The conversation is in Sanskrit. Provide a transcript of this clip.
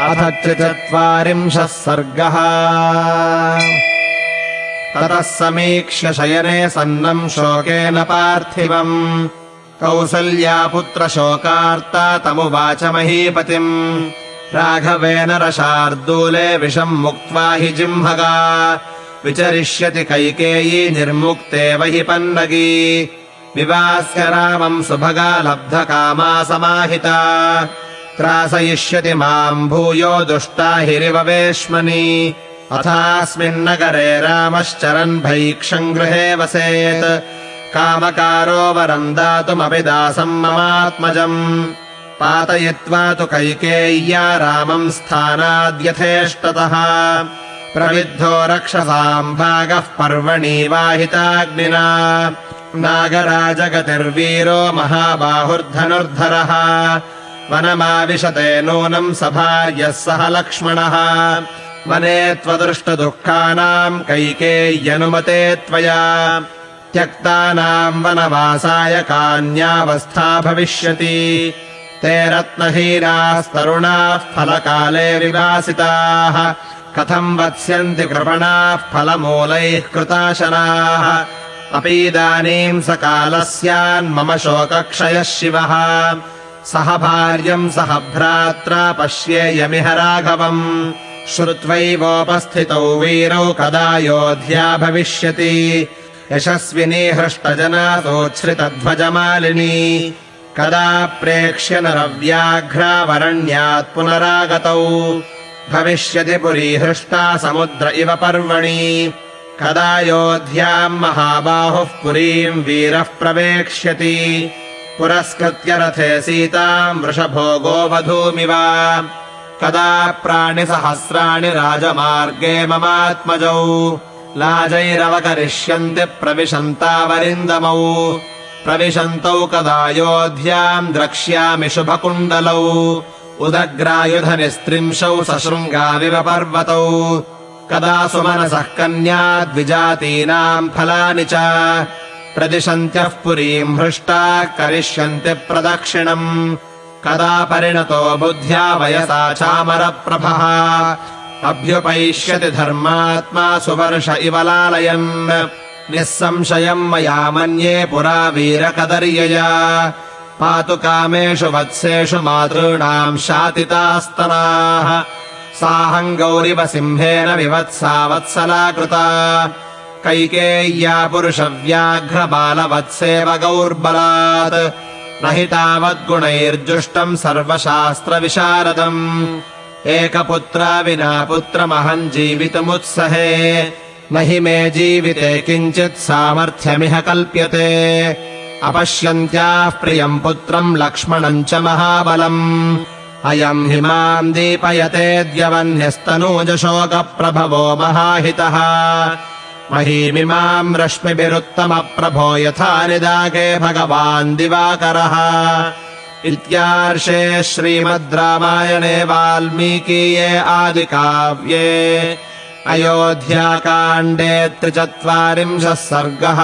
अथ त्रिचत्वारिंशः सर्गः। ततः समीक्ष्य शयने सन्नम् शोकेन पार्थिवम्। कौसल्यापुत्रशोकार्ता तमुवाच महीपतिम्। राघवेन रशार्दूले विषम् मुक्त्वा हि जिह्मगा विचरिष्यति कैकेयी निर्मुक्तेव हि पन्नगी। विवास्य रामम् सुभगा लब्धकामा समाहिता त्रासयिष्यति माम् भूयो दुष्टा हिरिव वेश्मनि। अथास्मिन्नगरे रामश्चरन् भैक्षम् गृहे वसेत्। कामकारो वरम् दातुमपि दासम् ममात्मजम्। पातयित्वा तु कैकेय्या रामम् स्थानाद्यथेष्टतः। प्रविद्धो रक्षसाम् भागः पर्वणि वाहिताग्निना। नागराजगतिर्वीरो महाबाहुर्धनुर्धरः वनमाविशते नूनम् सभार्यः सह लक्ष्मणः। वने त्वदृष्टदुःखानाम् कैकेय्यनुमते त्वया। त्यक्तानाम् वनवासाय कान्यावस्था भविष्यति। ते रत्नहीनास्तरुणाः फलकाले विवासिताः कथम् वत्स्यन्ति कृपणाः फलमूलैः कृताशनाः। अपीदानीम् स कालः स्यान्मम शोकक्षयः शिवः सह भार्यम् सह भ्रात्रा पश्येयमिह राघवम्। श्रुत्वैवोपस्थितौ वीरौ कदा योध्या भविष्यति। यशस्विनी हृष्टजना सोच्छ्रितध्वजमालिनी। कदा प्रेक्ष्य नरव्याघ्रावरण्यात् पुनरागतौ। भविष्यति पुरी हृष्टा समुद्र इव पर्वणि। कदा योध्याम् महाबाहुः पुरीम् वीरः प्रवेक्ष्यति पुरस्कृत्य रथे सीताम् वृषभो गोवधूमिव कदा प्राणिसहस्राणि राजमार्गे ममात्मजौ। लाजैरवकरिष्यन्ति प्रविशन्तावरिन्दमौ। प्रविशन्तौ कदायोध्याम् द्रक्ष्यामि शुभकुण्डलौ। उदग्रायुधनिस्त्रिंशौ सशृङ्गाविव पर्वतौ। कदा सुमनसः कन्या द्विजातीनाम् फलानि च प्रदिशन्त्यः पुरीम् हृष्टाः करिष्यन्ति प्रदक्षिणम्। कदा परिणतो बुद्ध्या वयसा चामरप्रभः। अभ्युपैष्यति धर्मात्मा सुवर्ष इव लालयन्। निःसंशयम् मया मन्ये पुरा वीरकदर्यया। पातु कामेषु वत्सेषु मातॄणाम् शातितास्तनाः साहम् गौरिव सिंहेन विवत्सा वत्सला कृता कैकेय्या पुरुषव्याघ्रबालवत्सेव गौर्बलात् न हि तावद्गुणैर्जुष्टम् सर्वशास्त्रविशारदम्। एकपुत्रा विना पुत्रमहम् जीवितुमुत्सहे। न हि मे जीविते किञ्चित् सामर्थ्यमिह कल्प्यते। अपश्यन्त्याः प्रियम् पुत्रम् लक्ष्मणम् च महाबलम्। अयम् हि माम् दीपयतेऽद्यवन्यस्तनूजशोकप्रभवो महाहितः महीमिमाम् रश्मिभिरुत्तमप्रभो यथा निदाके भगवान् दिवाकरः। इत्यार्षे श्रीमद् रामायणे वाल्मीकीये आदिकाव्ये अयोध्याकाण्डे त्रिचत्वारिंशः सर्गः